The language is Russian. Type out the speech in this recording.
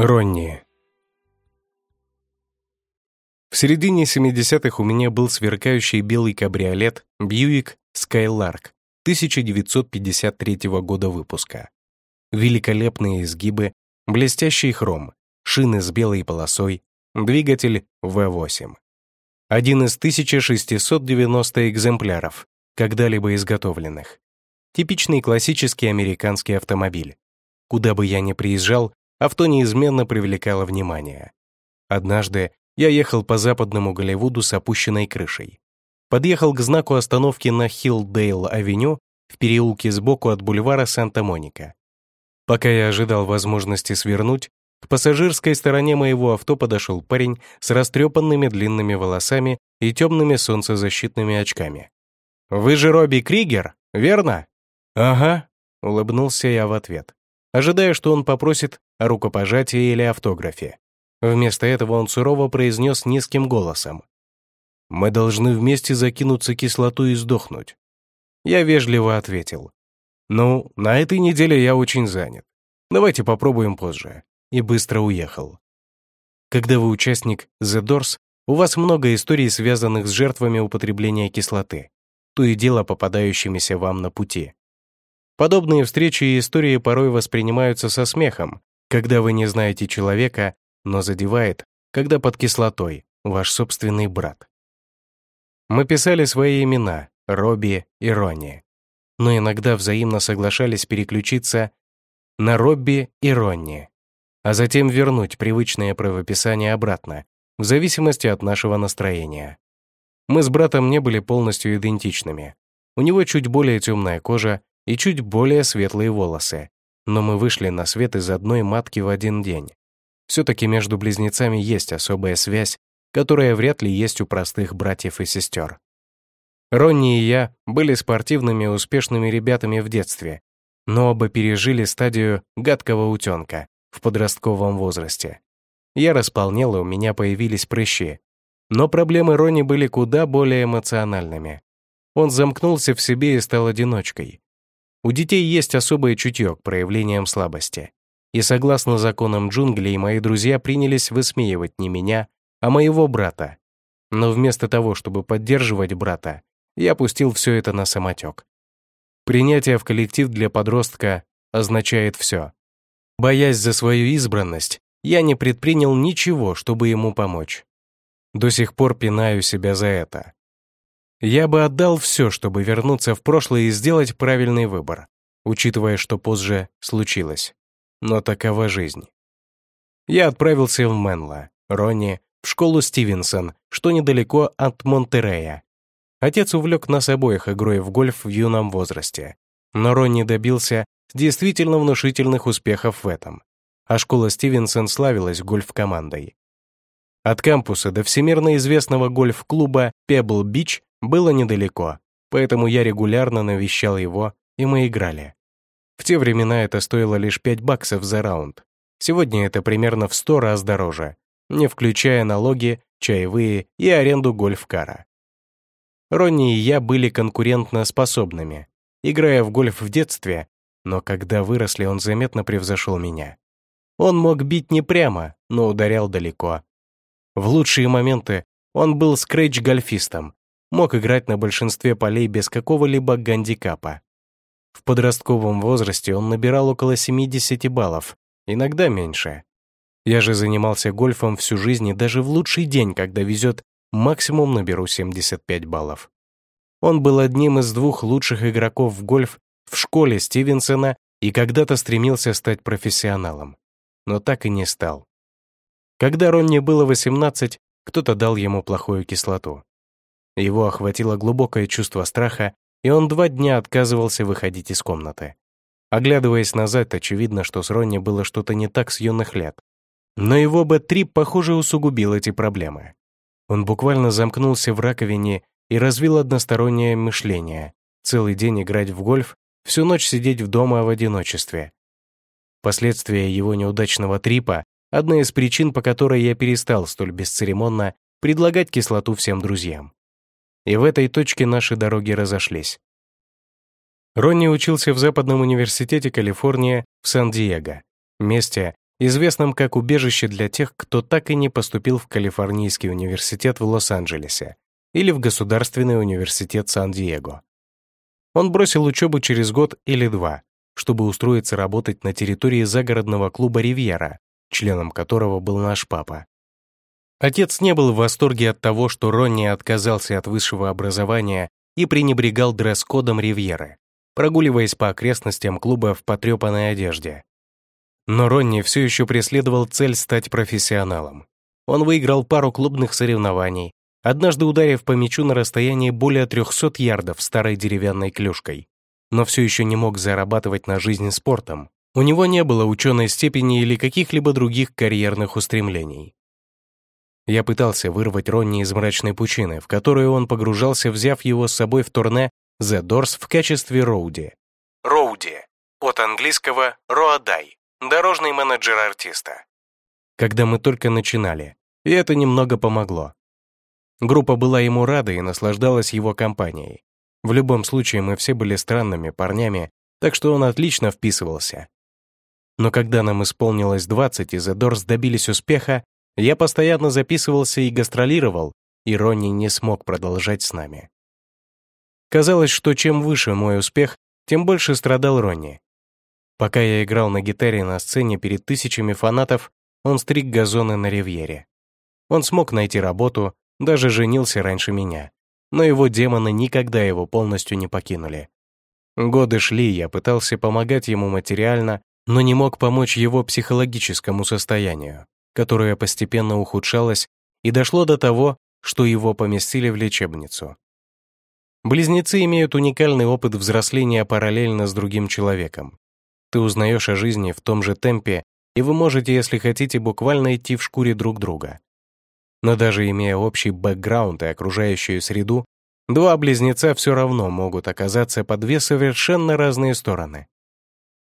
Ронни. В середине 70-х у меня был сверкающий белый кабриолет Buick Skylark 1953 года выпуска. Великолепные изгибы, блестящий хром, шины с белой полосой, двигатель V8. Один из 1690 экземпляров, когда-либо изготовленных. Типичный классический американский автомобиль. Куда бы я ни приезжал, авто неизменно привлекало внимание. Однажды я ехал по западному Голливуду с опущенной крышей. Подъехал к знаку остановки на Хилдейл-авеню в переулке сбоку от бульвара Санта-Моника. Пока я ожидал возможности свернуть, к пассажирской стороне моего авто подошел парень с растрепанными длинными волосами и темными солнцезащитными очками. «Вы же Робби Кригер, верно?» «Ага», — улыбнулся я в ответ, ожидая, что он попросит о рукопожатии или автографе. Вместо этого он сурово произнес низким голосом. «Мы должны вместе закинуться кислотой и сдохнуть». Я вежливо ответил. «Ну, на этой неделе я очень занят. Давайте попробуем позже». И быстро уехал. Когда вы участник The Doors, у вас много историй, связанных с жертвами употребления кислоты, то и дело попадающимися вам на пути. Подобные встречи и истории порой воспринимаются со смехом, когда вы не знаете человека, но задевает, когда под кислотой ваш собственный брат. Мы писали свои имена, Робби и Ронни, но иногда взаимно соглашались переключиться на Робби и Ронни, а затем вернуть привычное правописание обратно, в зависимости от нашего настроения. Мы с братом не были полностью идентичными. У него чуть более темная кожа и чуть более светлые волосы, но мы вышли на свет из одной матки в один день. Все-таки между близнецами есть особая связь, которая вряд ли есть у простых братьев и сестер. Ронни и я были спортивными успешными ребятами в детстве, но оба пережили стадию гадкого утенка в подростковом возрасте. Я располнел, и у меня появились прыщи. Но проблемы Ронни были куда более эмоциональными. Он замкнулся в себе и стал одиночкой. У детей есть особое чутье к проявлениям слабости. И согласно законам джунглей, мои друзья принялись высмеивать не меня, а моего брата. Но вместо того, чтобы поддерживать брата, я пустил все это на самотек. Принятие в коллектив для подростка означает все. Боясь за свою избранность, я не предпринял ничего, чтобы ему помочь. До сих пор пинаю себя за это. Я бы отдал все, чтобы вернуться в прошлое и сделать правильный выбор, учитывая, что позже случилось но такова жизнь. Я отправился в Менло, Ронни, в школу Стивенсон, что недалеко от Монтерея. Отец увлек нас обоих игрой в гольф в юном возрасте, но Ронни добился действительно внушительных успехов в этом, а школа Стивенсон славилась гольф-командой. От кампуса до всемирно известного гольф-клуба Pebble Beach было недалеко, поэтому я регулярно навещал его, и мы играли. В те времена это стоило лишь 5 баксов за раунд. Сегодня это примерно в 100 раз дороже, не включая налоги, чаевые и аренду гольф-кара. Ронни и я были конкурентно способными, играя в гольф в детстве, но когда выросли, он заметно превзошел меня. Он мог бить не прямо, но ударял далеко. В лучшие моменты он был скретч-гольфистом, мог играть на большинстве полей без какого-либо гандикапа. В подростковом возрасте он набирал около 70 баллов, иногда меньше. Я же занимался гольфом всю жизнь и даже в лучший день, когда везет, максимум наберу 75 баллов. Он был одним из двух лучших игроков в гольф в школе Стивенсона и когда-то стремился стать профессионалом, но так и не стал. Когда Ронни было 18, кто-то дал ему плохую кислоту. Его охватило глубокое чувство страха и он два дня отказывался выходить из комнаты. Оглядываясь назад, очевидно, что с Ронни было что-то не так с юных лет. Но его бэт-трип, похоже, усугубил эти проблемы. Он буквально замкнулся в раковине и развил одностороннее мышление. Целый день играть в гольф, всю ночь сидеть в дома в одиночестве. Последствия его неудачного трипа — одна из причин, по которой я перестал столь бесцеремонно предлагать кислоту всем друзьям и в этой точке наши дороги разошлись. Ронни учился в Западном университете Калифорния в Сан-Диего, месте, известном как убежище для тех, кто так и не поступил в Калифорнийский университет в Лос-Анджелесе или в Государственный университет Сан-Диего. Он бросил учебу через год или два, чтобы устроиться работать на территории загородного клуба «Ривьера», членом которого был наш папа. Отец не был в восторге от того, что Ронни отказался от высшего образования и пренебрегал дресс-кодом Ривьеры, прогуливаясь по окрестностям клуба в потрепанной одежде. Но Ронни все еще преследовал цель стать профессионалом. Он выиграл пару клубных соревнований, однажды ударив по мячу на расстоянии более 300 ярдов старой деревянной клюшкой, но все еще не мог зарабатывать на жизнь спортом. У него не было ученой степени или каких-либо других карьерных устремлений. Я пытался вырвать Ронни из мрачной пучины, в которую он погружался, взяв его с собой в турне The Doors в качестве роуди. Роуди. От английского «роадай» — дорожный менеджер артиста. Когда мы только начинали, и это немного помогло. Группа была ему рада и наслаждалась его компанией. В любом случае, мы все были странными парнями, так что он отлично вписывался. Но когда нам исполнилось 20 и The Doors добились успеха, я постоянно записывался и гастролировал, и Ронни не смог продолжать с нами. Казалось, что чем выше мой успех, тем больше страдал Ронни. Пока я играл на гитаре на сцене перед тысячами фанатов, он стриг газоны на ривьере. Он смог найти работу, даже женился раньше меня. Но его демоны никогда его полностью не покинули. Годы шли, я пытался помогать ему материально, но не мог помочь его психологическому состоянию которое постепенно ухудшалось и дошло до того, что его поместили в лечебницу. Близнецы имеют уникальный опыт взросления параллельно с другим человеком. Ты узнаешь о жизни в том же темпе, и вы можете, если хотите, буквально идти в шкуре друг друга. Но даже имея общий бэкграунд и окружающую среду, два близнеца все равно могут оказаться по две совершенно разные стороны.